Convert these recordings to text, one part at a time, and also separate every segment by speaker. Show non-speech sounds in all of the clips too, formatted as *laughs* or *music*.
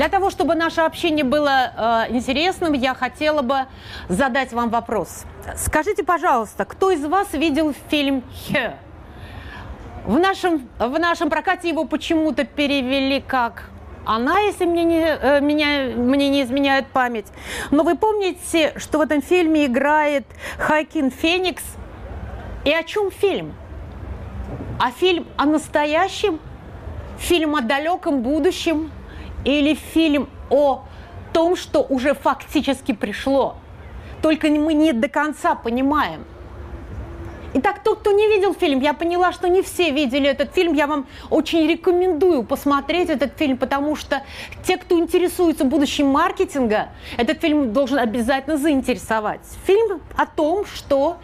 Speaker 1: Для того, чтобы наше общение было э, интересным, я хотела бы задать вам вопрос. Скажите, пожалуйста, кто из вас видел фильм «Хе»? В нашем, в нашем прокате его почему-то перевели как она, если мне не, э, меня, мне не изменяет память. Но вы помните, что в этом фильме играет Хайкин Феникс? И о чем фильм? А фильм о настоящем? Фильм о далеком будущем? Или фильм о том, что уже фактически пришло. Только мы не до конца понимаем. Итак, тот, кто не видел фильм, я поняла, что не все видели этот фильм. Я вам очень рекомендую посмотреть этот фильм, потому что те, кто интересуется будущим маркетинга, этот фильм должен обязательно заинтересовать. Фильм о том, что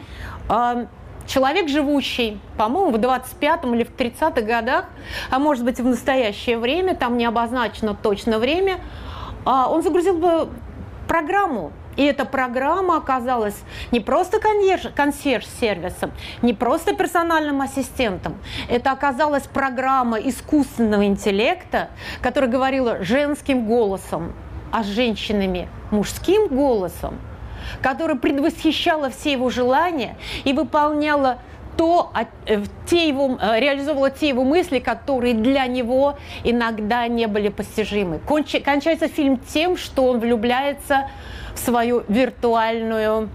Speaker 1: э, человек, живущий, по-моему, в 25-м или в 30-х годах, а может быть в настоящее время, там не обозначено точно время, а, он загрузил бы программу. И эта программа оказалась не просто консьерж-сервисом, не просто персональным ассистентом. Это оказалась программа искусственного интеллекта, которая говорила женским голосом, а с женщинами мужским голосом – которая предвосхищала все его желания и выполняла то, э, те его, э, реализовывала те его мысли, которые для него иногда не были постижимы. Конч, кончается фильм тем, что он влюбляется в свою виртуальную,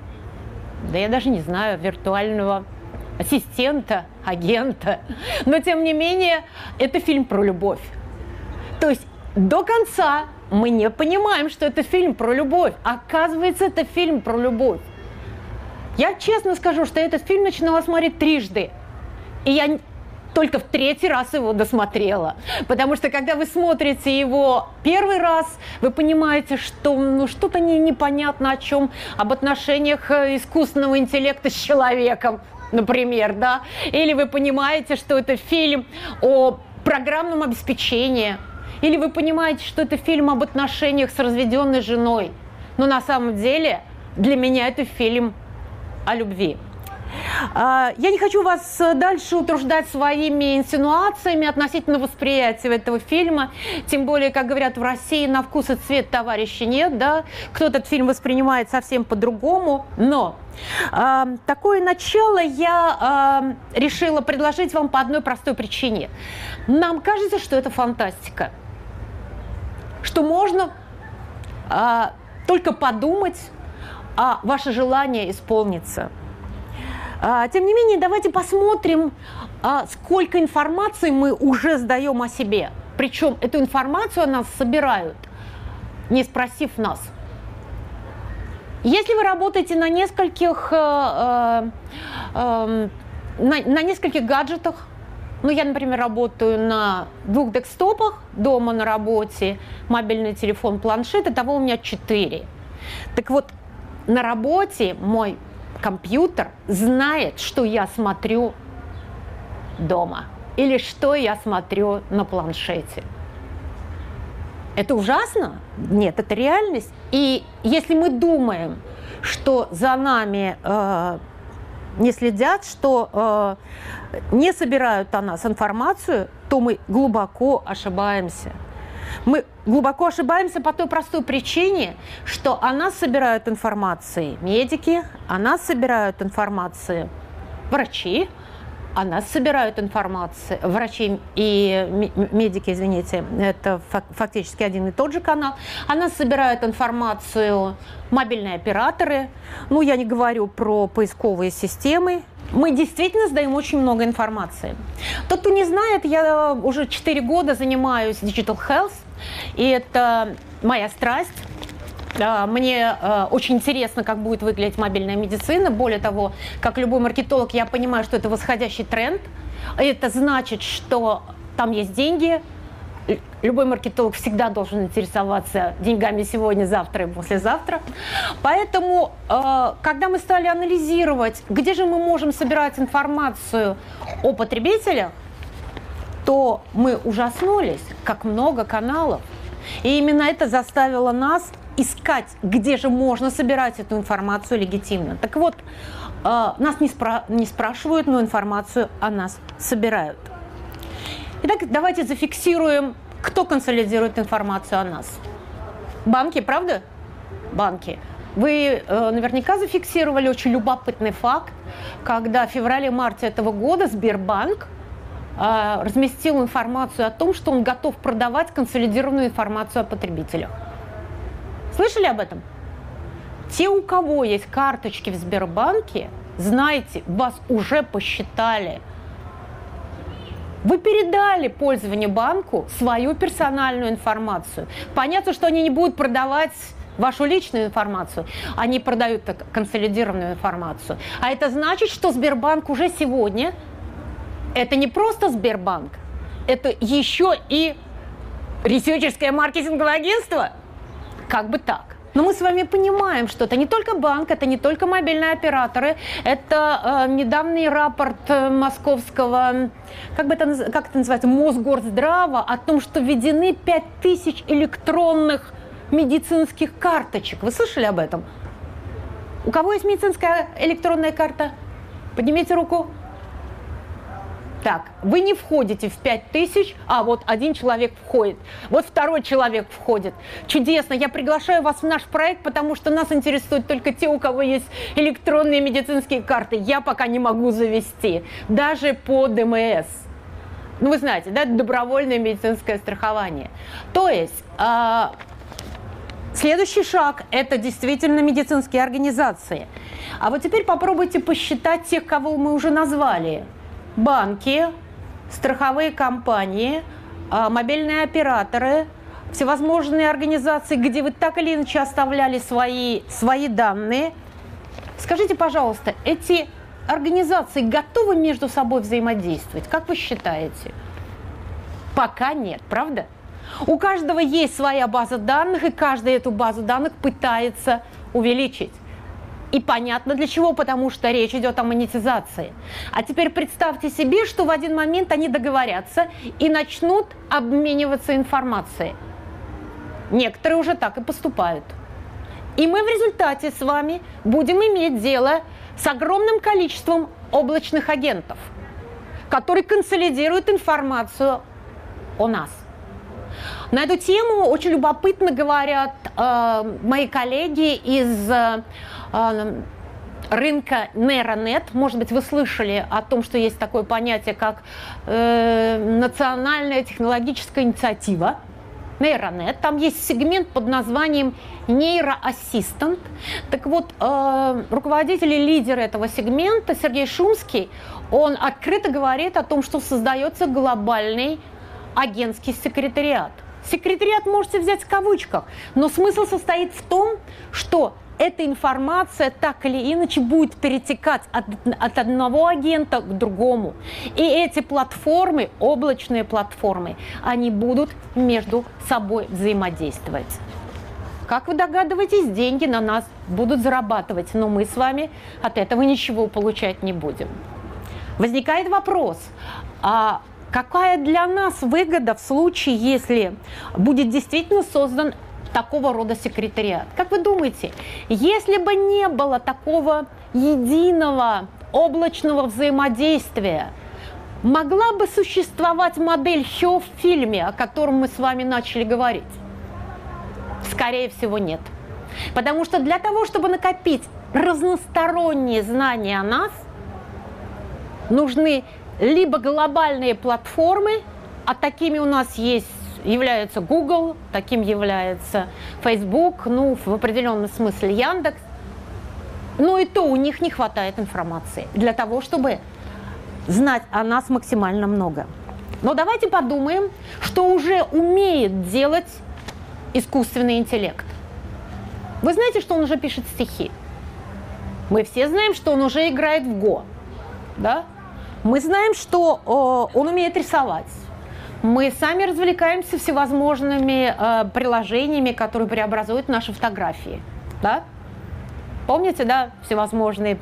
Speaker 1: да я даже не знаю, виртуального ассистента, агента. Но тем не менее, это фильм про любовь. То есть до конца мы не понимаем, что это фильм про любовь. Оказывается, это фильм про любовь. Я честно скажу, что этот фильм начинала смотреть трижды. И я только в третий раз его досмотрела. Потому что когда вы смотрите его первый раз, вы понимаете, что ну, что-то не, непонятно о чем, об отношениях э, искусственного интеллекта с человеком, например, да. Или вы понимаете, что это фильм о программном обеспечении, или вы понимаете, что это фильм об отношениях с разведенной женой. Но на самом деле для меня это фильм о любви. А, я не хочу вас дальше утруждать своими инсинуациями относительно восприятия этого фильма. Тем более, как говорят в России, на вкус и цвет товарища нет. Да? Кто этот фильм воспринимает совсем по-другому. Но э, такое начало я э, решила предложить вам по одной простой причине. Нам кажется, что это фантастика что можно а, только подумать, а ваше желание исполнится. А, тем не менее, давайте посмотрим, а, сколько информации мы уже сдаем о себе. Причем эту информацию о нас собирают, не спросив нас. Если вы работаете на нескольких, э, э, э, на, на нескольких гаджетах, ну, я, например, работаю на двух декстопах дома на работе, мобильный телефон, планшет, и того у меня четыре. Так вот, на работе мой компьютер знает, что я смотрю дома или что я смотрю на планшете. Это ужасно? Нет, это реальность. И если мы думаем, что за нами э, не следят, что э, не собирают о нас информацию, то мы глубоко ошибаемся. Мы глубоко ошибаемся по той простой причине, что о нас собирают информации медики, о нас собирают информации врачи, о нас собирают информацию, врачи и медики, извините, это фактически один и тот же канал, о нас собирают информацию мобильные операторы, ну, я не говорю про поисковые системы, мы действительно сдаем очень много информации. Тот, кто не знает, я уже 4 года занимаюсь Digital Health, и это моя страсть. Мне э, очень интересно, как будет выглядеть мобильная медицина. Более того, как любой маркетолог, я понимаю, что это восходящий тренд. Это значит, что там есть деньги. Любой маркетолог всегда должен интересоваться деньгами сегодня, завтра и послезавтра. Поэтому, э, когда мы стали анализировать, где же мы можем собирать информацию о потребителях, то мы ужаснулись, как много каналов. И именно это заставило нас искать, где же можно собирать эту информацию легитимно. Так вот, э, нас не, спра- не спрашивают, но информацию о нас собирают. Итак, давайте зафиксируем кто консолидирует информацию о нас? Банки, правда? Банки. Вы э, наверняка зафиксировали очень любопытный факт, когда в феврале-марте этого года Сбербанк э, разместил информацию о том, что он готов продавать консолидированную информацию о потребителях. Слышали об этом? Те, у кого есть карточки в Сбербанке, знаете, вас уже посчитали. Вы передали пользованию банку свою персональную информацию. Понятно, что они не будут продавать вашу личную информацию, они продают консолидированную информацию. А это значит, что Сбербанк уже сегодня, это не просто Сбербанк, это еще и ресерчерское маркетинговое агентство. Как бы так. Но мы с вами понимаем, что это не только банк, это не только мобильные операторы, это э, недавний рапорт э, московского, как, бы это, как это называется, Мосгорздрава о том, что введены 5000 электронных медицинских карточек. Вы слышали об этом? У кого есть медицинская электронная карта? Поднимите руку. Так, вы не входите в 5000, а вот один человек входит, вот второй человек входит. Чудесно, я приглашаю вас в наш проект, потому что нас интересуют только те, у кого есть электронные медицинские карты. Я пока не могу завести, даже по ДМС. Ну, вы знаете, да, добровольное медицинское страхование. То есть, э, Следующий шаг – это действительно медицинские организации. А вот теперь попробуйте посчитать тех, кого мы уже назвали. Банки, страховые компании, а, мобильные операторы, всевозможные организации, где вы так или иначе оставляли свои, свои данные. Скажите, пожалуйста, эти организации готовы между собой взаимодействовать? Как вы считаете? Пока нет, правда? У каждого есть своя база данных, и каждый эту базу данных пытается увеличить. И понятно для чего, потому что речь идет о монетизации. А теперь представьте себе, что в один момент они договорятся и начнут обмениваться информацией. Некоторые уже так и поступают. И мы в результате с вами будем иметь дело с огромным количеством облачных агентов, которые консолидируют информацию о нас. На эту тему очень любопытно говорят э, мои коллеги из э, рынка нейронет. Может быть, вы слышали о том, что есть такое понятие, как э, национальная технологическая инициатива. Нейронет. Там есть сегмент под названием нейроассистент. Так вот, э, руководитель и этого сегмента Сергей Шумский, он открыто говорит о том, что создается глобальный агентский секретариат. Секретариат можете взять в кавычках, но смысл состоит в том, что эта информация так или иначе будет перетекать от, от одного агента к другому. И эти платформы, облачные платформы, они будут между собой взаимодействовать. Как вы догадываетесь, деньги на нас будут зарабатывать, но мы с вами от этого ничего получать не будем. Возникает вопрос, а Какая для нас выгода в случае, если будет действительно создан такого рода секретариат? Как вы думаете, если бы не было такого единого облачного взаимодействия, могла бы существовать модель Хё в фильме, о котором мы с вами начали говорить? Скорее всего, нет. Потому что для того, чтобы накопить разносторонние знания о нас, нужны либо глобальные платформы, а такими у нас есть является Google, таким является Facebook, ну, в определенном смысле Яндекс. Но и то у них не хватает информации для того, чтобы знать о нас максимально много. Но давайте подумаем, что уже умеет делать искусственный интеллект. Вы знаете, что он уже пишет стихи? Мы все знаем, что он уже играет в Го. Да? Мы знаем, что он умеет рисовать. Мы сами развлекаемся всевозможными э, приложениями, которые преобразуют наши фотографии. Да? Помните, да, всевозможные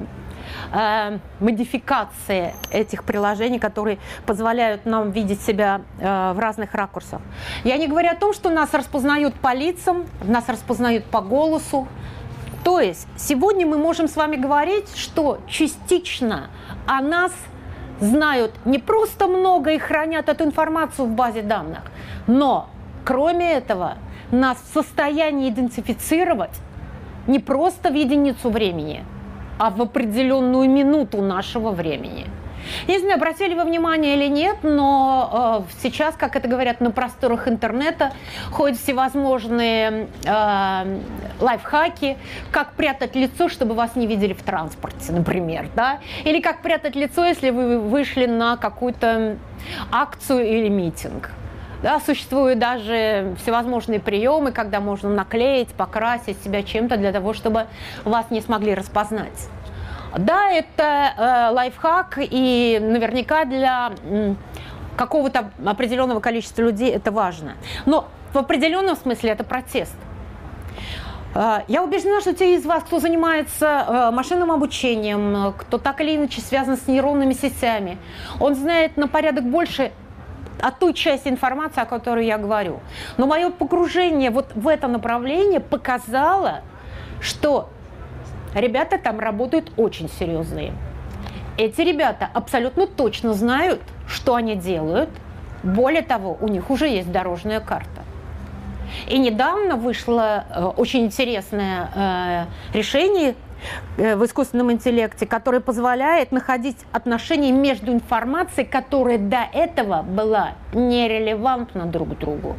Speaker 1: э, модификации этих приложений, которые позволяют нам видеть себя э, в разных ракурсах. Я не говорю о том, что нас распознают по лицам, нас распознают по голосу. То есть сегодня мы можем с вами говорить, что частично о нас – знают не просто много и хранят эту информацию в базе данных, но, кроме этого, нас в состоянии идентифицировать не просто в единицу времени, а в определенную минуту нашего времени – не знаю, обратили вы внимание или нет, но э, сейчас, как это говорят на просторах интернета, ходят всевозможные э, лайфхаки, как прятать лицо, чтобы вас не видели в транспорте, например, да, или как прятать лицо, если вы вышли на какую-то акцию или митинг. Да, существуют даже всевозможные приемы, когда можно наклеить, покрасить себя чем-то для того, чтобы вас не смогли распознать. Да, это э, лайфхак, и наверняка для э, какого-то определенного количества людей это важно. Но в определенном смысле это протест. Э, я убеждена, что те из вас, кто занимается э, машинным обучением, кто так или иначе связан с нейронными сетями, он знает на порядок больше о той части информации, о которой я говорю. Но мое погружение вот в это направление показало, что Ребята там работают очень серьезные. Эти ребята абсолютно точно знают, что они делают. Более того, у них уже есть дорожная карта. И недавно вышло э, очень интересное э, решение э, в искусственном интеллекте, которое позволяет находить отношения между информацией, которая до этого была нерелевантна друг другу.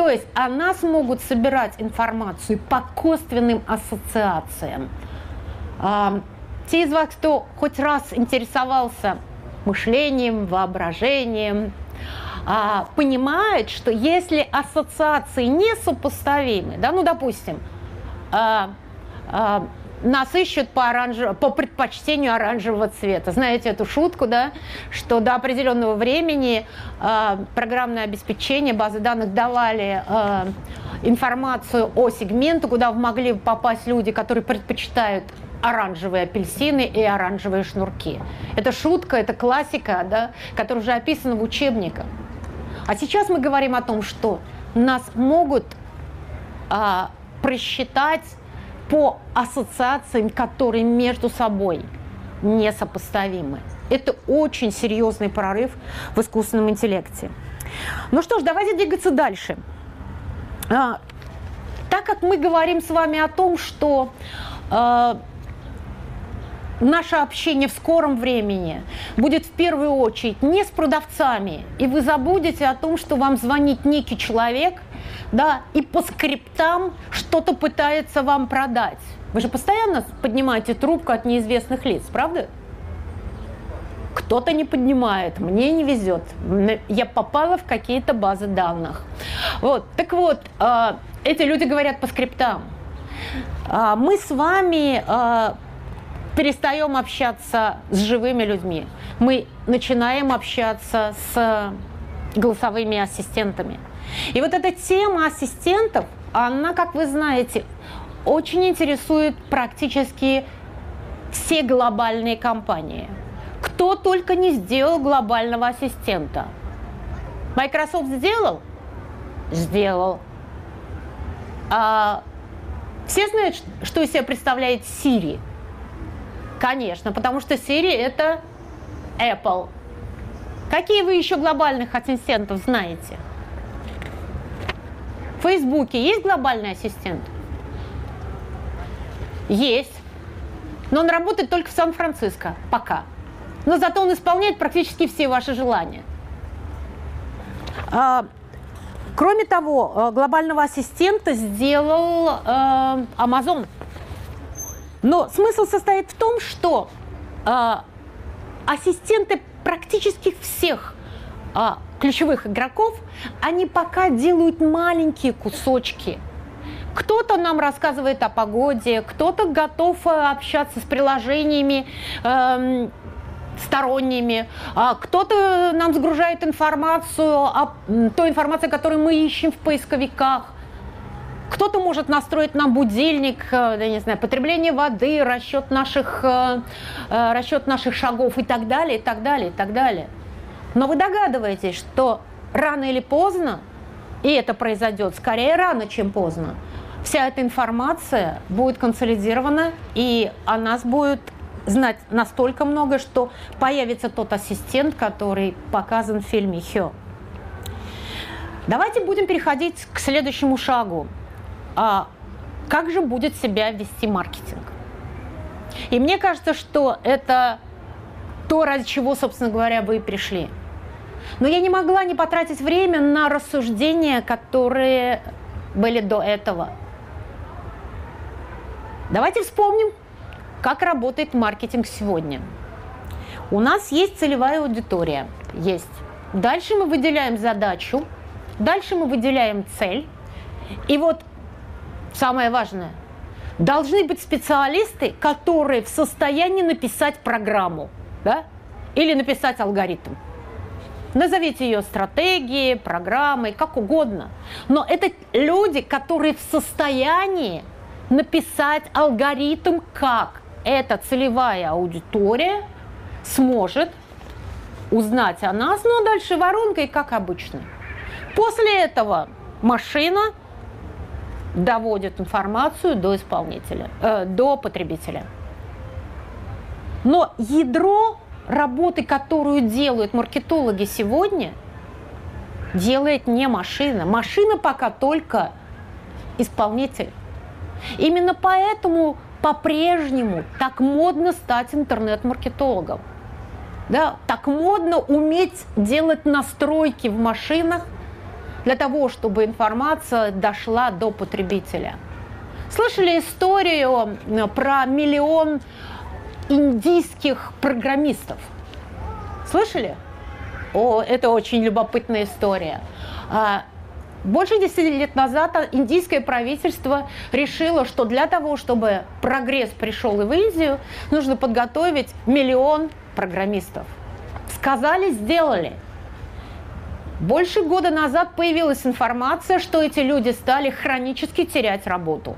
Speaker 1: То есть о нас могут собирать информацию по косвенным ассоциациям. А, те из вас, кто хоть раз интересовался мышлением, воображением, а, понимают, что если ассоциации несопоставимы, да, ну, допустим, а, нас ищут по, оранжев... по предпочтению оранжевого цвета. Знаете эту шутку, да? Что до определенного времени э, программное обеспечение, базы данных давали э, информацию о сегменте, куда могли попасть люди, которые предпочитают оранжевые апельсины и оранжевые шнурки. Это шутка, это классика, да, которая уже описана в учебниках. А сейчас мы говорим о том, что нас могут а, просчитать по ассоциациям, которые между собой несопоставимы. Это очень серьезный прорыв в искусственном интеллекте. Ну что ж, давайте двигаться дальше. А, так как мы говорим с вами о том, что э, наше общение в скором времени будет в первую очередь не с продавцами, и вы забудете о том, что вам звонит некий человек – да, и по скриптам что-то пытается вам продать. Вы же постоянно поднимаете трубку от неизвестных лиц, правда? Кто-то не поднимает, мне не везет. Я попала в какие-то базы данных. Вот, так вот, а, эти люди говорят по скриптам. А, мы с вами а, перестаем общаться с живыми людьми. Мы начинаем общаться с голосовыми ассистентами. И вот эта тема ассистентов, она, как вы знаете, очень интересует практически все глобальные компании. Кто только не сделал глобального ассистента. Microsoft сделал? Сделал. А, все знают, что из себя представляет Siri? Конечно, потому что Siri это Apple. Какие вы еще глобальных ассистентов знаете? В Фейсбуке есть глобальный ассистент? Есть. Но он работает только в Сан-Франциско. Пока. Но зато он исполняет практически все ваши желания. А, кроме того, э, глобального ассистента сделал э, Amazon. Но смысл состоит в том, что э, ассистенты практически всех а, ключевых игроков, они пока делают маленькие кусочки. Кто-то нам рассказывает о погоде, кто-то готов э, общаться с приложениями э, сторонними, а кто-то нам загружает информацию, о той информации, которую мы ищем в поисковиках. Кто-то может настроить нам будильник, э, я не знаю, потребление воды, расчет наших, э, расчет наших шагов и так далее, и так далее, и так далее. Но вы догадываетесь, что рано или поздно, и это произойдет скорее рано, чем поздно, вся эта информация будет консолидирована, и о нас будет знать настолько много, что появится тот ассистент, который показан в фильме «Хё». Давайте будем переходить к следующему шагу. А как же будет себя вести маркетинг? И мне кажется, что это то, ради чего, собственно говоря, вы и пришли. Но я не могла не потратить время на рассуждения, которые были до этого. Давайте вспомним, как работает маркетинг сегодня. У нас есть целевая аудитория, есть. Дальше мы выделяем задачу, дальше мы выделяем цель. И вот самое важное, должны быть специалисты, которые в состоянии написать программу, да, или написать алгоритм. Назовите ее стратегией, программой, как угодно. Но это люди, которые в состоянии написать алгоритм, как эта целевая аудитория сможет узнать о нас, но дальше воронкой, как обычно. После этого машина доводит информацию до исполнителя, э, до потребителя. Но ядро работы, которую делают маркетологи сегодня, делает не машина. Машина пока только исполнитель. Именно поэтому по-прежнему так модно стать интернет-маркетологом. Да, так модно уметь делать настройки в машинах для того, чтобы информация дошла до потребителя. Слышали историю э, про миллион индийских программистов? Слышали? О, это очень любопытная история. А, больше 10 лет назад индийское правительство решило, что для того, чтобы прогресс пришел и в Индию, нужно подготовить миллион программистов. Сказали, сделали. Больше года назад появилась информация, что эти люди стали хронически терять работу.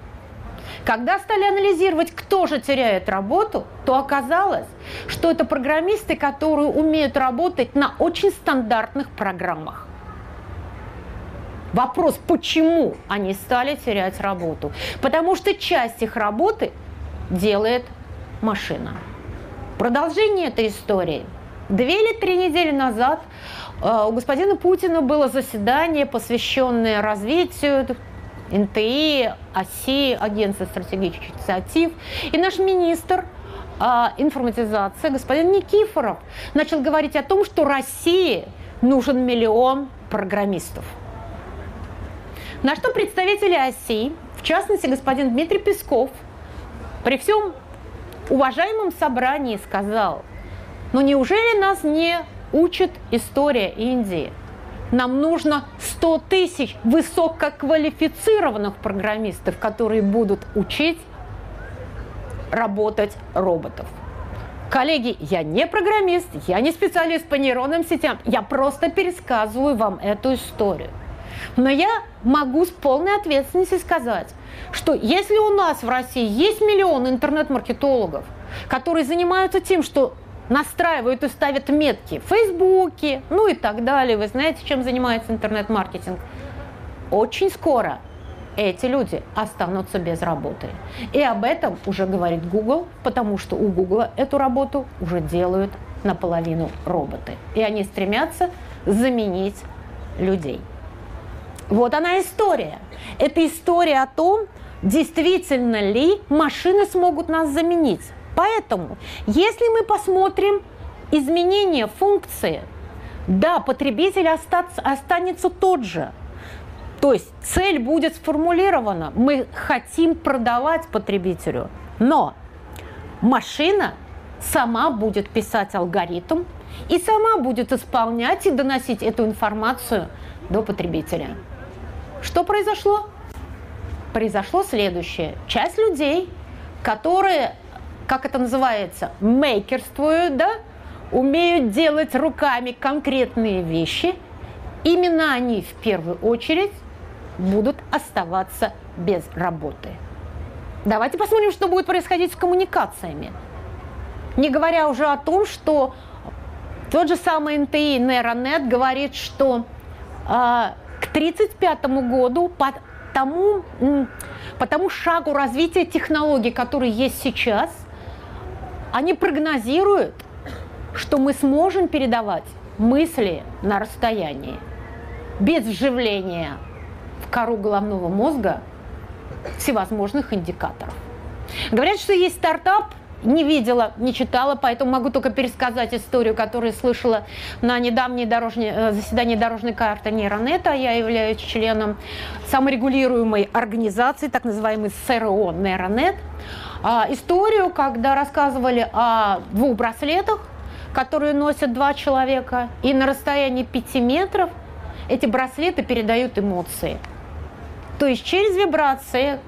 Speaker 1: Когда стали анализировать, кто же теряет работу, то оказалось, что это программисты, которые умеют работать на очень стандартных программах. Вопрос, почему они стали терять работу? Потому что часть их работы делает машина. Продолжение этой истории. Две или три недели назад э, у господина Путина было заседание, посвященное развитию НТИ, ОСИ, Агентства стратегических инициатив. И наш министр э, информатизации, господин Никифоров, начал говорить о том, что России нужен миллион программистов – на что представители ОСИ, в частности господин Дмитрий Песков, при всем уважаемом собрании сказал, ну неужели нас не учит история Индии? Нам нужно 100 тысяч высококвалифицированных программистов, которые будут учить работать роботов. Коллеги, я не программист, я не специалист по нейронным сетям, я просто пересказываю вам эту историю. Но я могу с полной ответственностью сказать, что если у нас в России есть миллион интернет-маркетологов, которые занимаются тем, что настраивают и ставят метки в Фейсбуке, ну и так далее. Вы знаете, чем занимается интернет-маркетинг? Очень скоро эти люди останутся без работы. И об этом уже говорит Google, потому что у Google эту работу уже делают наполовину роботы. И они стремятся заменить людей. Вот она история. Это история о том, действительно ли машины смогут нас заменить. Поэтому, если мы посмотрим изменение функции, да, потребитель остаться, останется тот же. То есть цель будет сформулирована. Мы хотим продавать потребителю. Но машина сама будет писать алгоритм и сама будет исполнять и доносить эту информацию до потребителя. Что произошло? Произошло следующее. Часть людей, которые, как это называется, мейкерствуют, да, умеют делать руками конкретные вещи, именно они в первую очередь будут оставаться без работы. Давайте посмотрим, что будет происходить с коммуникациями. Не говоря уже о том, что тот же самый НТИ Нейронет говорит, что а, к 1935 году по тому, по тому шагу развития технологий, который есть сейчас, они прогнозируют, что мы сможем передавать мысли на расстоянии без вживления в кору головного мозга всевозможных индикаторов. Говорят, что есть стартап, не видела, не читала, поэтому могу только пересказать историю, которую слышала на недавней дорожне, э, заседании дорожной карты Нейронета. Я являюсь членом саморегулируемой организации, так называемой СРО Нейронет. А, историю, когда рассказывали о двух браслетах, которые носят два человека, и на расстоянии 5 метров эти браслеты передают эмоции. То есть через вибрации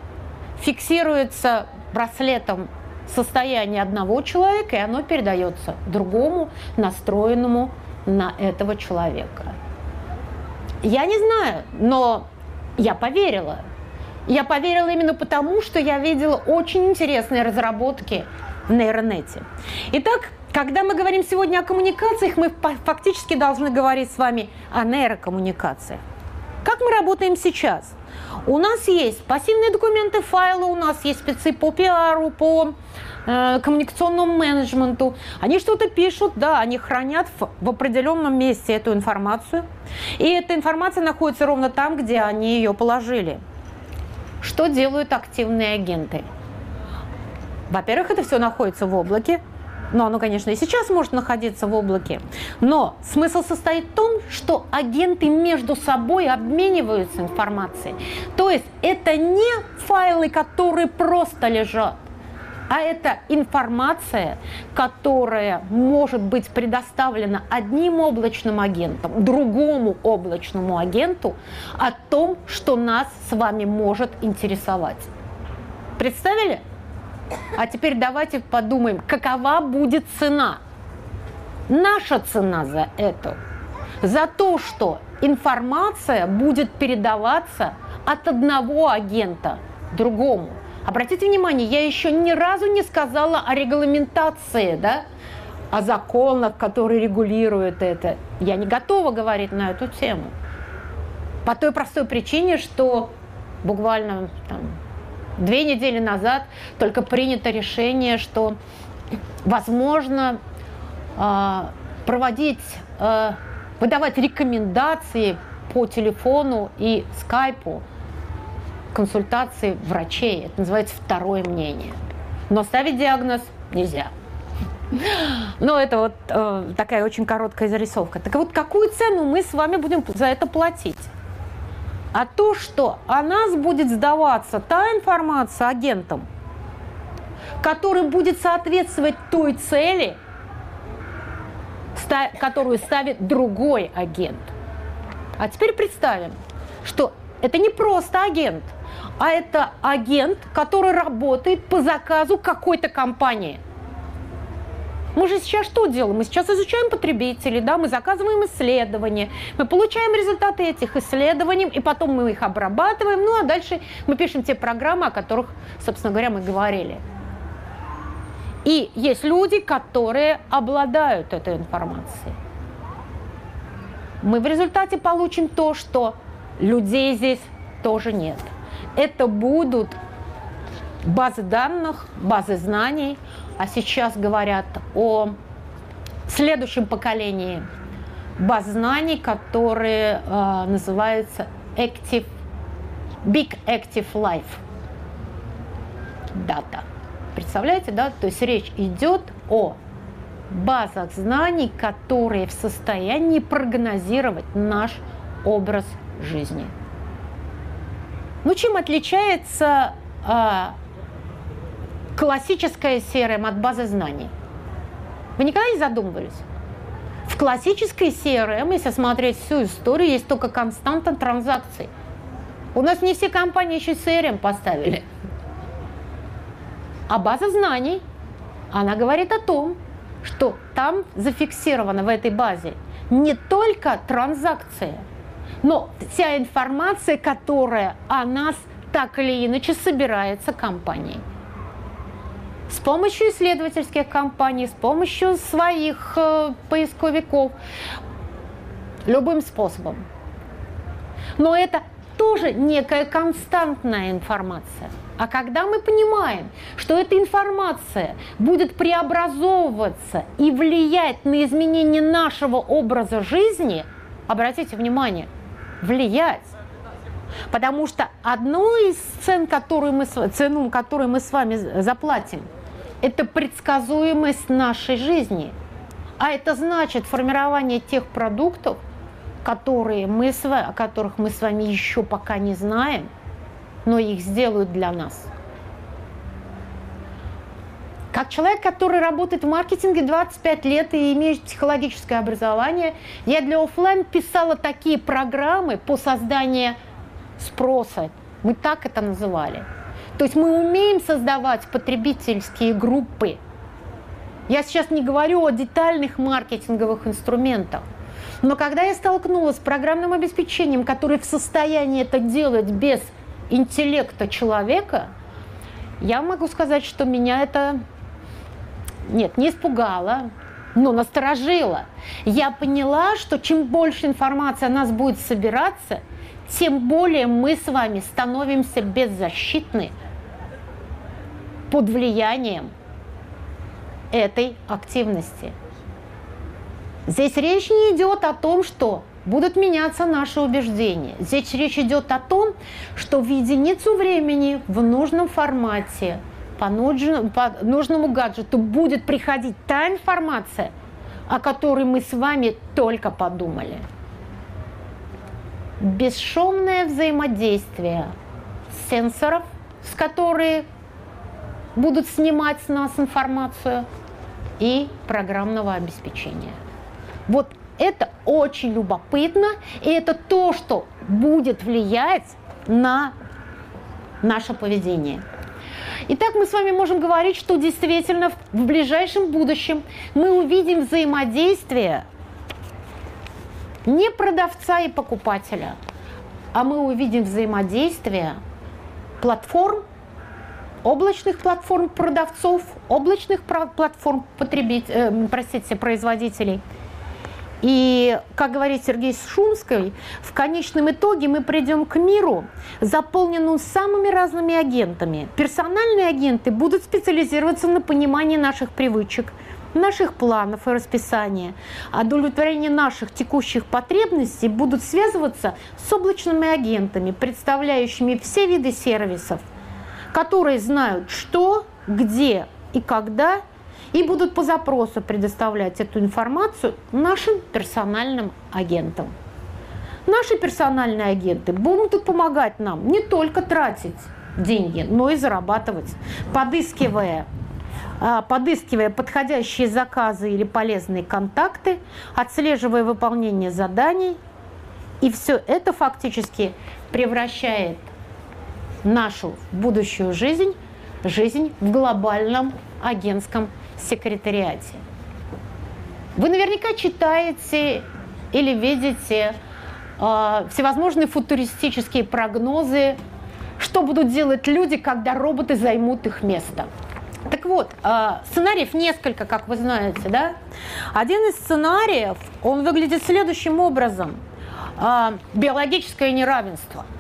Speaker 1: фиксируется браслетом состояние одного человека, и оно передается другому, настроенному на этого человека. Я не знаю, но я поверила. Я поверила именно потому, что я видела очень интересные разработки в нейронете. Итак, когда мы говорим сегодня о коммуникациях, мы фактически должны говорить с вами о нейрокоммуникациях. Как мы работаем сейчас? У нас есть пассивные документы, файлы, у нас есть спецы по пиару, по э, коммуникационному менеджменту. Они что-то пишут, да, они хранят в, в определенном месте эту информацию. И эта информация находится ровно там, где они ее положили. Что делают активные агенты? Во-первых, это все находится в облаке, но оно, конечно, и сейчас может находиться в облаке. Но смысл состоит в том, что агенты между собой обмениваются информацией. То есть это не файлы, которые просто лежат, а это информация, которая может быть предоставлена одним облачным агентом, другому облачному агенту о том, что нас с вами может интересовать. Представили? А теперь давайте подумаем, какова будет цена. Наша цена за это. За то, что информация будет передаваться от одного агента другому. Обратите внимание, я еще ни разу не сказала о регламентации, да, о законах, которые регулируют это. Я не готова говорить на эту тему. По той простой причине, что буквально там, Две недели назад только принято решение, что возможно а, проводить, а, выдавать рекомендации по телефону и скайпу консультации врачей. Это называется второе мнение. Но ставить диагноз нельзя. Но это вот э, такая очень короткая зарисовка. Так вот, какую цену мы с вами будем за это платить? а то, что о нас будет сдаваться та информация агентам, который будет соответствовать той цели, которую ставит другой агент. А теперь представим, что это не просто агент, а это агент, который работает по заказу какой-то компании – мы же сейчас что делаем? Мы сейчас изучаем потребителей, да, мы заказываем исследования, мы получаем результаты этих исследований, и потом мы их обрабатываем, ну а дальше мы пишем те программы, о которых, собственно говоря, мы говорили. И есть люди, которые обладают этой информацией. Мы в результате получим то, что людей здесь тоже нет. Это будут базы данных, базы знаний, а сейчас говорят о следующем поколении баз знаний, которые э, называются Active, Big Active Life Data. Представляете, да? То есть речь идет о базах знаний, которые в состоянии прогнозировать наш образ жизни. Ну, чем отличается э, классическая CRM от базы знаний. Вы никогда не задумывались? В классической CRM, если смотреть всю историю, есть только константа транзакций. У нас не все компании еще CRM поставили. А база знаний, она говорит о том, что там зафиксирована в этой базе не только транзакция, но вся информация, которая о нас так или иначе собирается компанией с помощью исследовательских компаний, с помощью своих э, поисковиков, любым способом. Но это тоже некая константная информация. А когда мы понимаем, что эта информация будет преобразовываться и влиять на изменение нашего образа жизни, обратите внимание, влиять. Потому что одну из цен, которую мы, цену, которую мы с вами заплатим, это предсказуемость нашей жизни. А это значит формирование тех продуктов, которые мы о которых мы с вами еще пока не знаем, но их сделают для нас. Как человек, который работает в маркетинге 25 лет и имеет психологическое образование, я для офлайн писала такие программы по созданию спроса. Мы так это называли. То есть мы умеем создавать потребительские группы. Я сейчас не говорю о детальных маркетинговых инструментах. Но когда я столкнулась с программным обеспечением, которое в состоянии это делать без интеллекта человека, я могу сказать, что меня это, нет, не испугало, но насторожило. Я поняла, что чем больше информации о нас будет собираться, тем более мы с вами становимся беззащитны под влиянием этой активности. Здесь речь не идет о том, что будут меняться наши убеждения. Здесь речь идет о том, что в единицу времени в нужном формате по нужному, по нужному гаджету будет приходить та информация, о которой мы с вами только подумали. Бесшумное взаимодействие сенсоров, с которые будут снимать с нас информацию, и программного обеспечения. Вот это очень любопытно, и это то, что будет влиять на наше поведение. Итак, мы с вами можем говорить, что действительно в ближайшем будущем мы увидим взаимодействие не продавца и покупателя, а мы увидим взаимодействие платформ, облачных платформ продавцов, облачных платформ потребителей, э, простите, производителей – и, как говорит Сергей Шумский, в конечном итоге мы придем к миру, заполненному самыми разными агентами. Персональные агенты будут специализироваться на понимании наших привычек, наших планов и расписания. Удовлетворение наших текущих потребностей будут связываться с облачными агентами, представляющими все виды сервисов, которые знают, что, где и когда – и будут по запросу предоставлять эту информацию нашим персональным агентам. Наши персональные агенты будут помогать нам не только тратить деньги, но и зарабатывать, подыскивая а, подыскивая подходящие заказы или полезные контакты, отслеживая выполнение заданий. И все это фактически превращает нашу будущую жизнь, жизнь в глобальном агентском секретариате. Вы наверняка читаете или видите э, всевозможные футуристические прогнозы, что будут делать люди, когда роботы займут их место. Так вот, э, сценариев несколько, как вы знаете, да? Один из сценариев, он выглядит следующим образом. Э, биологическое неравенство –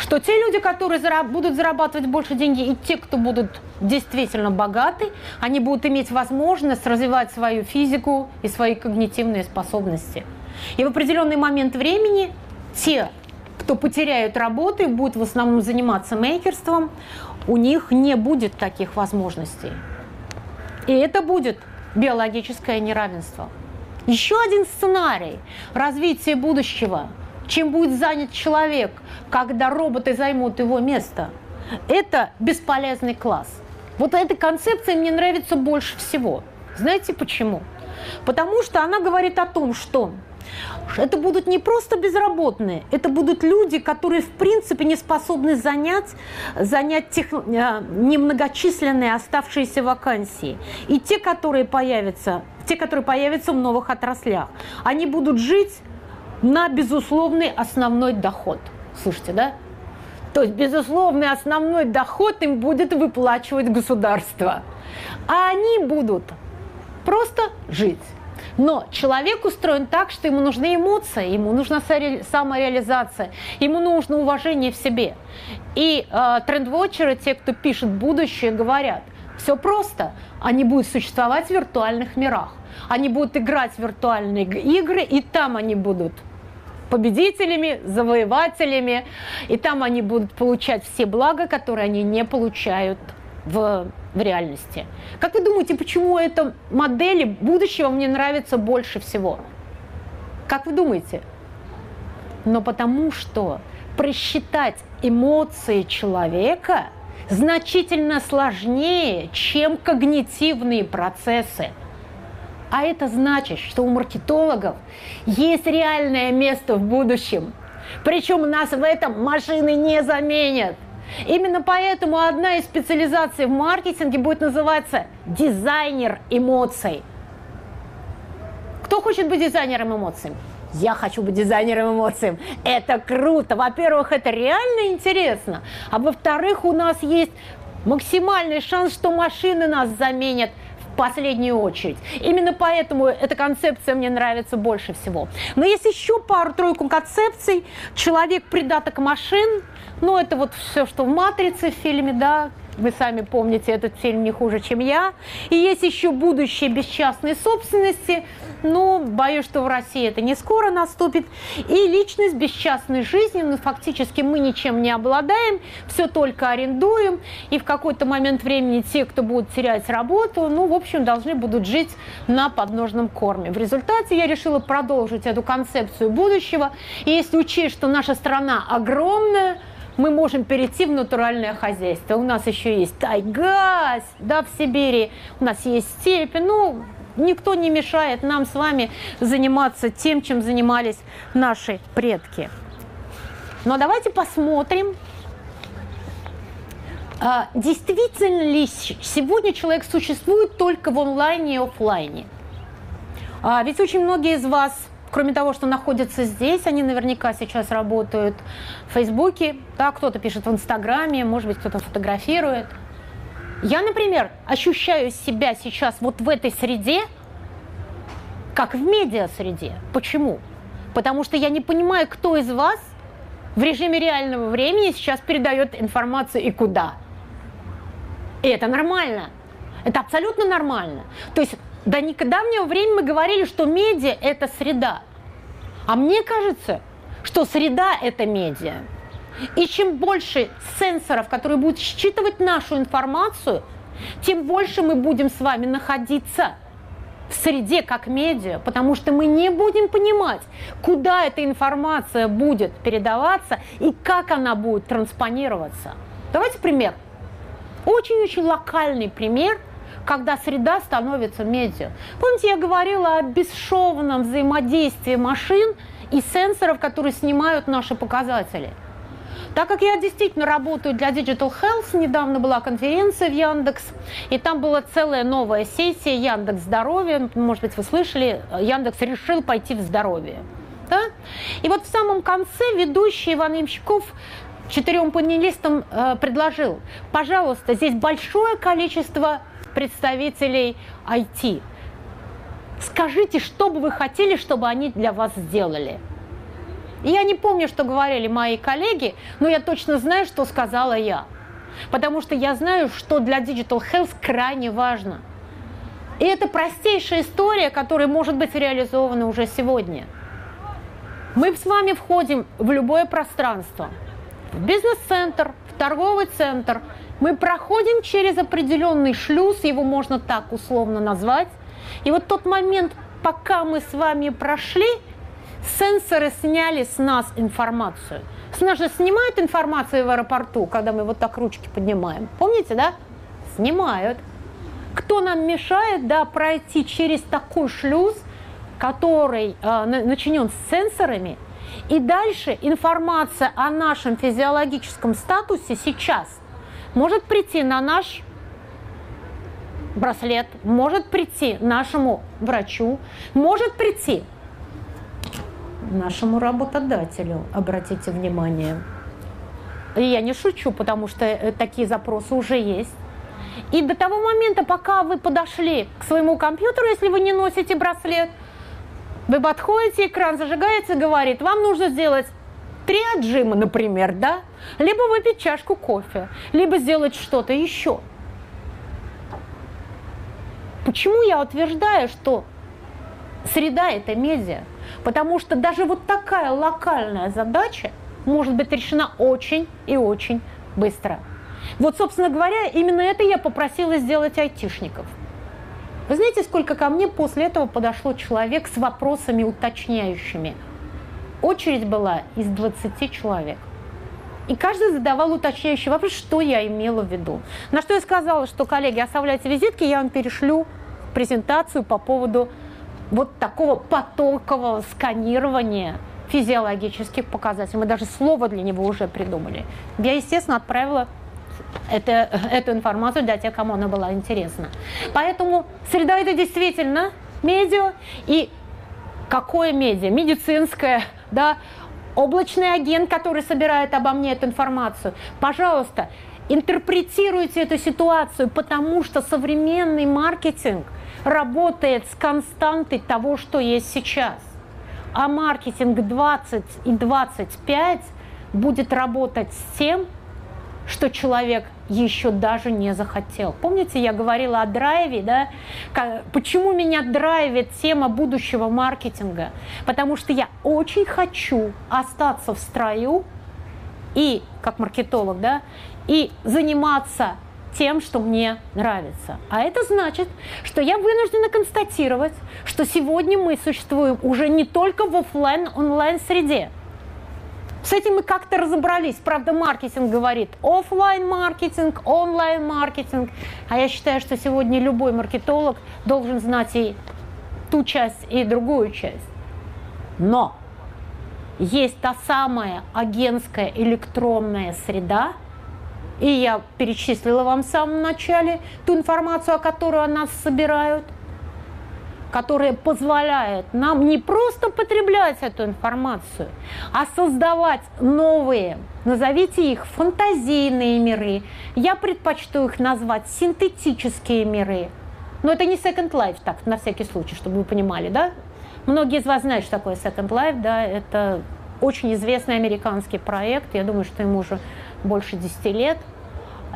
Speaker 1: что те люди, которые будут зарабатывать больше деньги, и те, кто будут действительно богаты, они будут иметь возможность развивать свою физику и свои когнитивные способности. И в определенный момент времени те, кто потеряют работу и будут в основном заниматься мейкерством, у них не будет таких возможностей. И это будет биологическое неравенство. Еще один сценарий развития будущего – чем будет занят человек, когда роботы займут его место. Это бесполезный класс. Вот эта концепция мне нравится больше всего. Знаете почему? Потому что она говорит о том, что это будут не просто безработные, это будут люди, которые в принципе не способны занять, занять тех, э, немногочисленные оставшиеся вакансии. И те, которые появятся, те, которые появятся в новых отраслях, они будут жить на безусловный основной доход. Слушайте, да? То есть безусловный основной доход им будет выплачивать государство. А они будут просто жить. Но человек устроен так, что ему нужны эмоции, ему нужна самореализация, ему нужно уважение в себе. И э, трендвотчеры, те, кто пишет будущее, говорят, все просто, они будут существовать в виртуальных мирах. Они будут играть в виртуальные игры, и там они будут победителями, завоевателями, и там они будут получать все блага, которые они не получают в, в реальности. Как вы думаете, почему эта модель будущего мне нравится больше всего? Как вы думаете? Но потому что просчитать эмоции человека значительно сложнее, чем когнитивные процессы. А это значит, что у маркетологов есть реальное место в будущем. Причем нас в этом машины не заменят. Именно поэтому одна из специализаций в маркетинге будет называться дизайнер эмоций. Кто хочет быть дизайнером эмоций? Я хочу быть дизайнером эмоций. Это круто. Во-первых, это реально интересно. А во-вторых, у нас есть максимальный шанс, что машины нас заменят последнюю очередь. Именно поэтому эта концепция мне нравится больше всего. Но есть еще пару-тройку концепций. Человек придаток машин, ну, это вот все, что в «Матрице» в фильме, да, вы сами помните этот фильм не хуже, чем я. И есть еще будущее без частной собственности. Ну, боюсь, что в России это не скоро наступит. И личность без частной жизни. Ну, фактически мы ничем не обладаем, все только арендуем. И в какой-то момент времени те, кто будут терять работу, ну, в общем, должны будут жить на подножном корме. В результате я решила продолжить эту концепцию будущего. И если учесть, что наша страна огромная, мы можем перейти в натуральное хозяйство. У нас еще есть тайга, да, в Сибири, у нас есть степи, ну, никто не мешает нам с вами заниматься тем, чем занимались наши предки. Но давайте посмотрим, а, действительно ли сегодня человек существует только в онлайне и офлайне. А, ведь очень многие из вас кроме того, что находятся здесь, они наверняка сейчас работают в Фейсбуке, да, кто-то пишет в Инстаграме, может быть, кто-то фотографирует. Я, например, ощущаю себя сейчас вот в этой среде, как в медиа-среде. Почему? Потому что я не понимаю, кто из вас в режиме реального времени сейчас передает информацию и куда. И это нормально. Это абсолютно нормально. То есть до недавнего времени мы говорили, что медиа – это среда. А мне кажется, что среда – это медиа. И чем больше сенсоров, которые будут считывать нашу информацию, тем больше мы будем с вами находиться в среде как медиа, потому что мы не будем понимать, куда эта информация будет передаваться и как она будет транспонироваться. Давайте пример. Очень-очень локальный пример – когда среда становится медиа. Помните, я говорила о бесшовном взаимодействии машин и сенсоров, которые снимают наши показатели. Так как я действительно работаю для Digital Health, недавно была конференция в Яндекс, и там была целая новая сессия Яндекс Здоровье. Может быть, вы слышали, Яндекс решил пойти в здоровье. Да? И вот в самом конце ведущий Иван Ямщиков четырем панелистам э, предложил, пожалуйста, здесь большое количество представителей IT. Скажите, что бы вы хотели, чтобы они для вас сделали. И я не помню, что говорили мои коллеги, но я точно знаю, что сказала я. Потому что я знаю, что для Digital Health крайне важно. И это простейшая история, которая может быть реализована уже сегодня. Мы с вами входим в любое пространство. В бизнес-центр, в торговый центр, мы проходим через определенный шлюз, его можно так условно назвать. И вот тот момент, пока мы с вами прошли, сенсоры сняли с нас информацию. С нас же снимают информацию в аэропорту, когда мы вот так ручки поднимаем. Помните, да? Снимают. Кто нам мешает, да, пройти через такой шлюз, который э, начинен сенсорами, и дальше информация о нашем физиологическом статусе сейчас может прийти на наш браслет, может прийти нашему врачу, может прийти нашему работодателю, обратите внимание. И я не шучу, потому что э, такие запросы уже есть. И до того момента, пока вы подошли к своему компьютеру, если вы не носите браслет, Вы подходите, экран зажигается, говорит, вам нужно сделать три отжима, например, да? Либо выпить чашку кофе, либо сделать что-то еще. Почему я утверждаю, что среда – это медиа? Потому что даже вот такая локальная задача может быть решена очень и очень быстро. Вот, собственно говоря, именно это я попросила сделать айтишников. Вы знаете, сколько ко мне после этого подошло человек с вопросами уточняющими? Очередь была из 20 человек. И каждый задавал уточняющий вопрос, что я имела в виду. На что я сказала, что, коллеги, оставляйте визитки, я вам перешлю презентацию по поводу вот такого потокового сканирования физиологических показателей. Мы даже слово для него уже придумали. Я, естественно, отправила это, эту информацию для тех, кому она была интересна. Поэтому среда это действительно медиа. И какое медиа? Медицинское, да, облачный агент, который собирает обо мне эту информацию. Пожалуйста, интерпретируйте эту ситуацию, потому что современный маркетинг – работает с константой того, что есть сейчас. А маркетинг 20 и 25 будет работать с тем, что человек еще даже не захотел. Помните, я говорила о драйве, да? Почему меня драйвит тема будущего маркетинга? Потому что я очень хочу остаться в строю и, как маркетолог, да, и заниматься тем, что мне нравится. А это значит, что я вынуждена констатировать, что сегодня мы существуем уже не только в офлайн онлайн среде. С этим мы как-то разобрались. Правда, маркетинг говорит офлайн маркетинг, онлайн маркетинг. А я считаю, что сегодня любой маркетолог должен знать и ту часть, и другую часть. Но есть та самая агентская электронная среда – и я перечислила вам в самом начале ту информацию, о которой о нас собирают, которая позволяет нам не просто потреблять эту информацию, а создавать новые, назовите их фантазийные миры. Я предпочту их назвать синтетические миры. Но это не Second Life, так, на всякий случай, чтобы вы понимали, да? Многие из вас знают, что такое Second Life, да, это очень известный американский проект, я думаю, что ему уже больше 10 лет.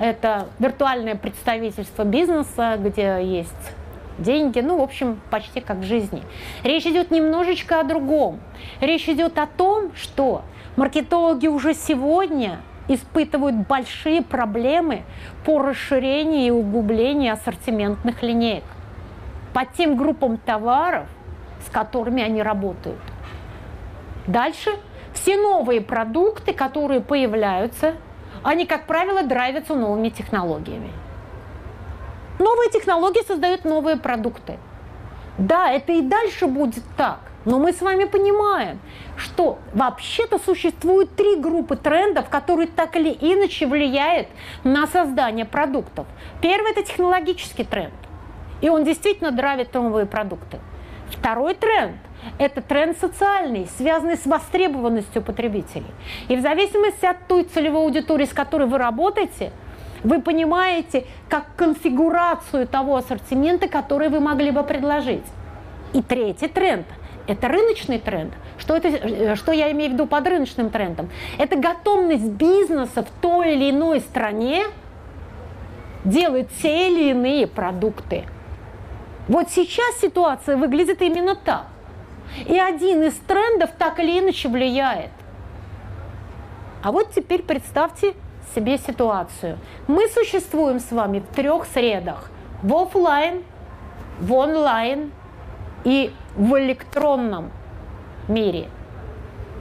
Speaker 1: Это виртуальное представительство бизнеса, где есть деньги, ну, в общем, почти как в жизни. Речь идет немножечко о другом. Речь идет о том, что маркетологи уже сегодня испытывают большие проблемы по расширению и углублению ассортиментных линеек по тем группам товаров, с которыми они работают. Дальше все новые продукты, которые появляются – они, как правило, драйвятся новыми технологиями. Новые технологии создают новые продукты. Да, это и дальше будет так. Но мы с вами понимаем, что вообще-то существует три группы трендов, которые так или иначе влияют на создание продуктов. Первый – это технологический тренд. И он действительно драйвит новые продукты. Второй тренд – это тренд социальный, связанный с востребованностью потребителей. И в зависимости от той целевой аудитории, с которой вы работаете, вы понимаете как конфигурацию того ассортимента, который вы могли бы предложить. И третий тренд – это рыночный тренд. Что, это, э, что я имею в виду под рыночным трендом? Это готовность бизнеса в той или иной стране делать те или иные продукты. Вот сейчас ситуация выглядит именно так. И один из трендов так или иначе влияет. А вот теперь представьте себе ситуацию. Мы существуем с вами в трех средах. В офлайн, в онлайн и в электронном мире.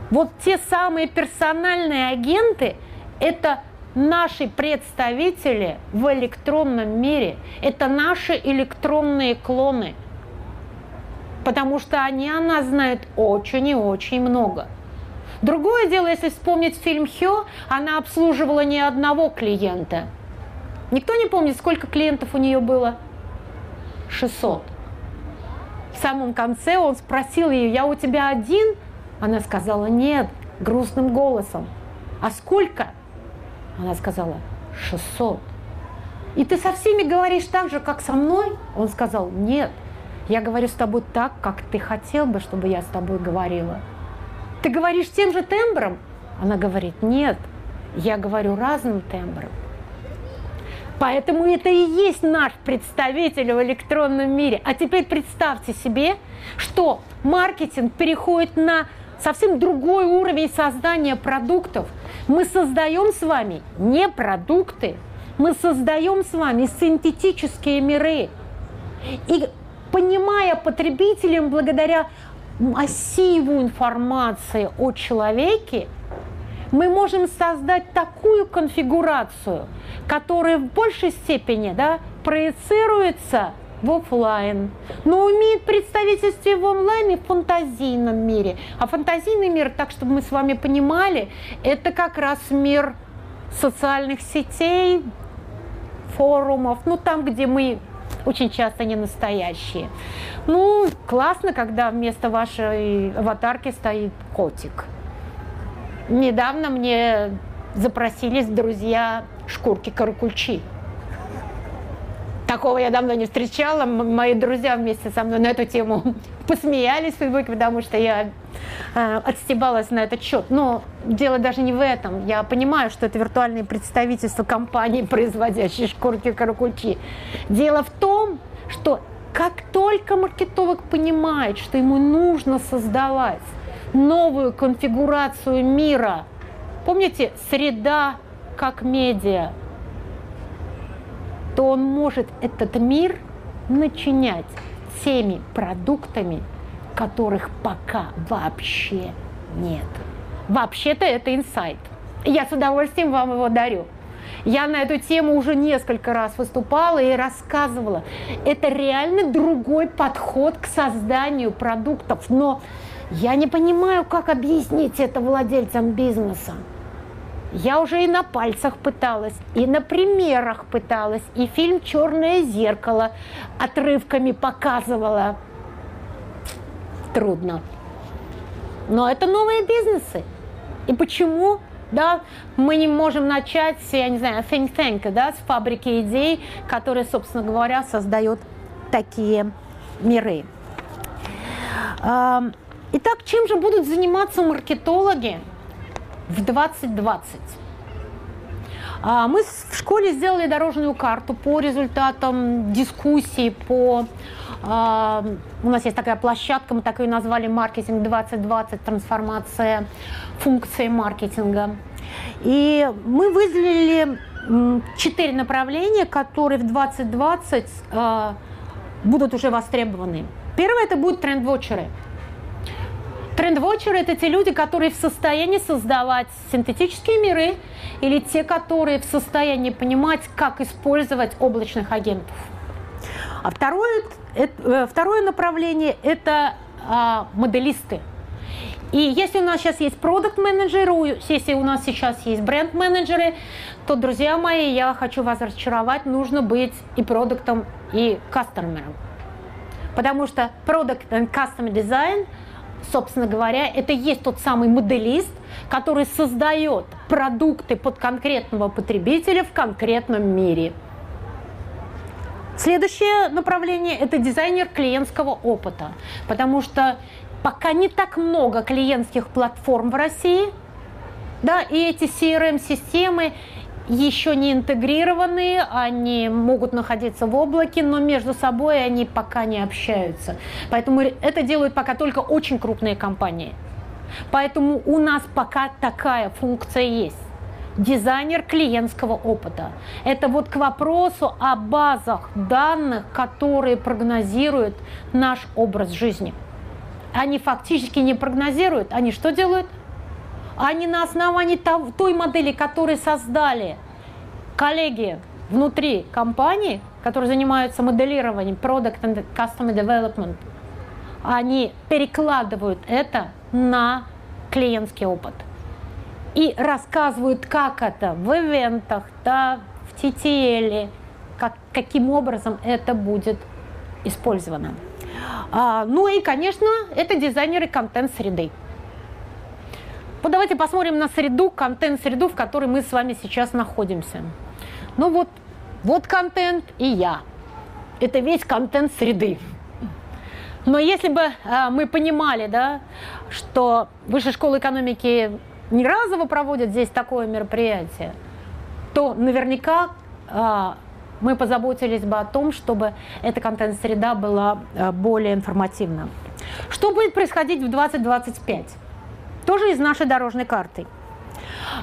Speaker 1: Вот те самые персональные агенты – это наши представители в электронном мире. Это наши электронные клоны – потому что они о нас знают очень и очень много. Другое дело, если вспомнить фильм «Хё», она обслуживала не одного клиента. Никто не помнит, сколько клиентов у нее было? 600. В самом конце он спросил ее, я у тебя один? Она сказала, нет, грустным голосом. А сколько? Она сказала, 600. И ты со всеми говоришь так же, как со мной? Он сказал, нет, Я говорю с тобой так, как ты хотел бы, чтобы я с тобой говорила. Ты говоришь тем же тембром? Она говорит, нет, я говорю разным тембром. Поэтому это и есть наш представитель в электронном мире. А теперь представьте себе, что маркетинг переходит на совсем другой уровень создания продуктов. Мы создаем с вами не продукты, мы создаем с вами синтетические миры. И понимая потребителям благодаря массиву информации о человеке, мы можем создать такую конфигурацию, которая в большей степени да, проецируется в офлайн, но умеет представительстве в онлайне в фантазийном мире. А фантазийный мир, так чтобы мы с вами понимали, это как раз мир социальных сетей, форумов, ну там, где мы очень часто не настоящие. Ну, классно, когда вместо вашей аватарки стоит котик. Недавно мне запросились друзья шкурки каракульчи. Такого я давно не встречала. Мои друзья вместе со мной на эту тему посмеялись в Фейсбуке, потому что я э, отстебалась на этот счет. Но дело даже не в этом. Я понимаю, что это виртуальные представительства компании, *laughs* производящей шкурки каракульчи. Дело в том, что как только маркетолог понимает, что ему нужно создавать новую конфигурацию мира, помните, среда как медиа, то он может этот мир начинять теми продуктами, которых пока вообще нет. Вообще-то это инсайт. Я с удовольствием вам его дарю. Я на эту тему уже несколько раз выступала и рассказывала. Это реально другой подход к созданию продуктов. Но я не понимаю, как объяснить это владельцам бизнеса. Я уже и на пальцах пыталась, и на примерах пыталась, и фильм «Черное зеркало» отрывками показывала. Трудно. Но это новые бизнесы. И почему да, мы не можем начать, я не знаю, think tank, да, с фабрики идей, которая, собственно говоря, создает такие миры. Итак, чем же будут заниматься маркетологи в 2020? А, мы в школе сделали дорожную карту по результатам дискуссий по а, у нас есть такая площадка, мы так ее назвали «Маркетинг 2020. Трансформация функции маркетинга». И мы выделили четыре направления, которые в 2020 а, будут уже востребованы. Первое – это будут тренд-вотчеры. Тренд-вотчеры – это те люди, которые в состоянии создавать синтетические миры или те, которые в состоянии понимать, как использовать облачных агентов. А второе, это, э, второе направление – это а, моделисты. И если у нас сейчас есть продукт-менеджеры, если у нас сейчас есть бренд-менеджеры, то, друзья мои, я хочу вас разочаровать, нужно быть и продуктом, и кастомером. Потому что продукт и custom design, собственно говоря, это есть тот самый моделист, который создает продукты под конкретного потребителя в конкретном мире – Следующее направление – это дизайнер клиентского опыта, потому что пока не так много клиентских платформ в России, да, и эти CRM-системы еще не интегрированы, они могут находиться в облаке, но между собой они пока не общаются. Поэтому это делают пока только очень крупные компании. Поэтому у нас пока такая функция есть дизайнер клиентского опыта. Это вот к вопросу о базах данных, которые прогнозируют наш образ жизни. Они фактически не прогнозируют, они что делают? Они на основании той модели, которую создали коллеги внутри компании, которые занимаются моделированием Product and Customer Development, они перекладывают это на клиентский опыт – и рассказывают, как это в ивентах, да, в TTL, как, каким образом это будет использовано. А, ну и, конечно, это дизайнеры контент-среды. Вот давайте посмотрим на среду, контент-среду, в которой мы с вами сейчас находимся. Ну вот, вот контент и я. Это весь контент среды. Но если бы а, мы понимали, да, что Высшая школа экономики не разово проводит здесь такое мероприятие, то наверняка а, мы позаботились бы о том, чтобы эта контент-среда была а, более информативна. Что будет происходить в 2025? Тоже из нашей дорожной карты.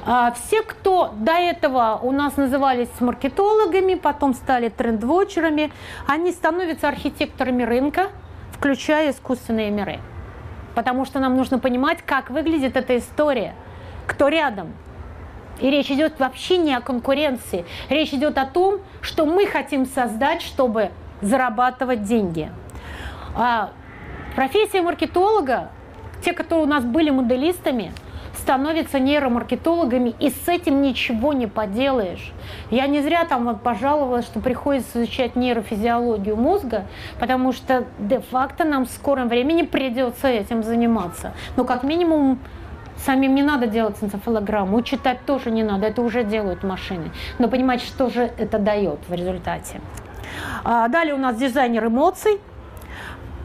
Speaker 1: А, все, кто до этого у нас назывались маркетологами, потом стали трендвотчерами, они становятся архитекторами рынка, включая искусственные миры. Потому что нам нужно понимать, как выглядит эта история, кто рядом. И речь идет вообще не о конкуренции. Речь идет о том, что мы хотим создать, чтобы зарабатывать деньги. А профессия маркетолога, те, которые у нас были моделистами – становятся нейромаркетологами, и с этим ничего не поделаешь. Я не зря там вот пожаловалась, что приходится изучать нейрофизиологию мозга, потому что де-факто нам в скором времени придется этим заниматься. Но как минимум Самим не надо делать энцефалограмму, читать тоже не надо, это уже делают машины. Но понимать, что же это дает в результате. А далее у нас дизайнер эмоций,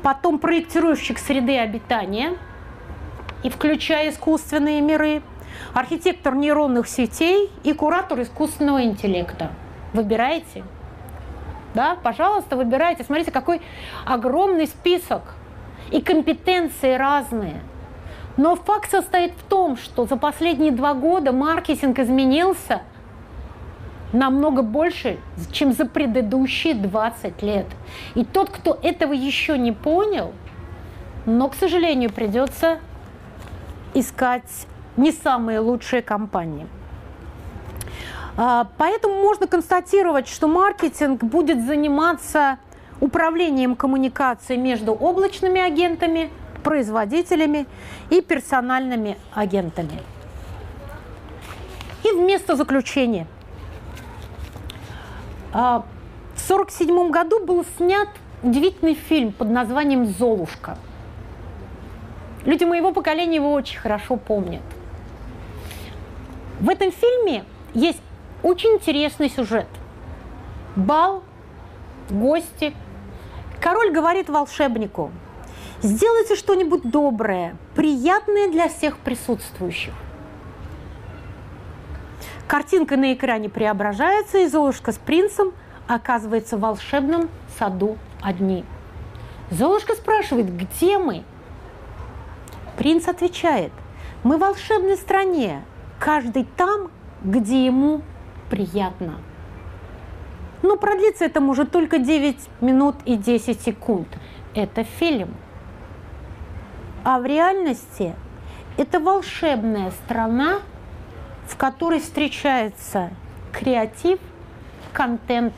Speaker 1: потом проектировщик среды обитания – и включая искусственные миры, архитектор нейронных сетей и куратор искусственного интеллекта. Выбирайте. Да, пожалуйста, выбирайте. Смотрите, какой огромный список. И компетенции разные. Но факт состоит в том, что за последние два года маркетинг изменился намного больше, чем за предыдущие 20 лет. И тот, кто этого еще не понял, но, к сожалению, придется искать не самые лучшие компании. А, поэтому можно констатировать, что маркетинг будет заниматься управлением коммуникацией между облачными агентами, производителями и персональными агентами. И вместо заключения. А, в 1947 году был снят удивительный фильм под названием «Золушка». Люди моего поколения его очень хорошо помнят. В этом фильме есть очень интересный сюжет. Бал, гости. Король говорит волшебнику, сделайте что-нибудь доброе, приятное для всех присутствующих. Картинка на экране преображается, и Золушка с принцем оказывается в волшебном саду одни. Золушка спрашивает, где мы? Принц отвечает, мы в волшебной стране, каждый там, где ему приятно. Но продлится это может только 9 минут и 10 секунд. Это фильм. А в реальности это волшебная страна, в которой встречается креатив, контент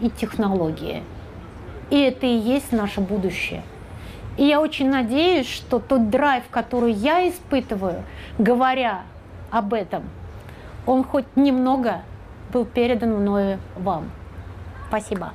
Speaker 1: и технологии. И это и есть наше будущее – и я очень надеюсь, что тот драйв, который я испытываю, говоря об этом, он хоть немного был передан мною вам. Спасибо.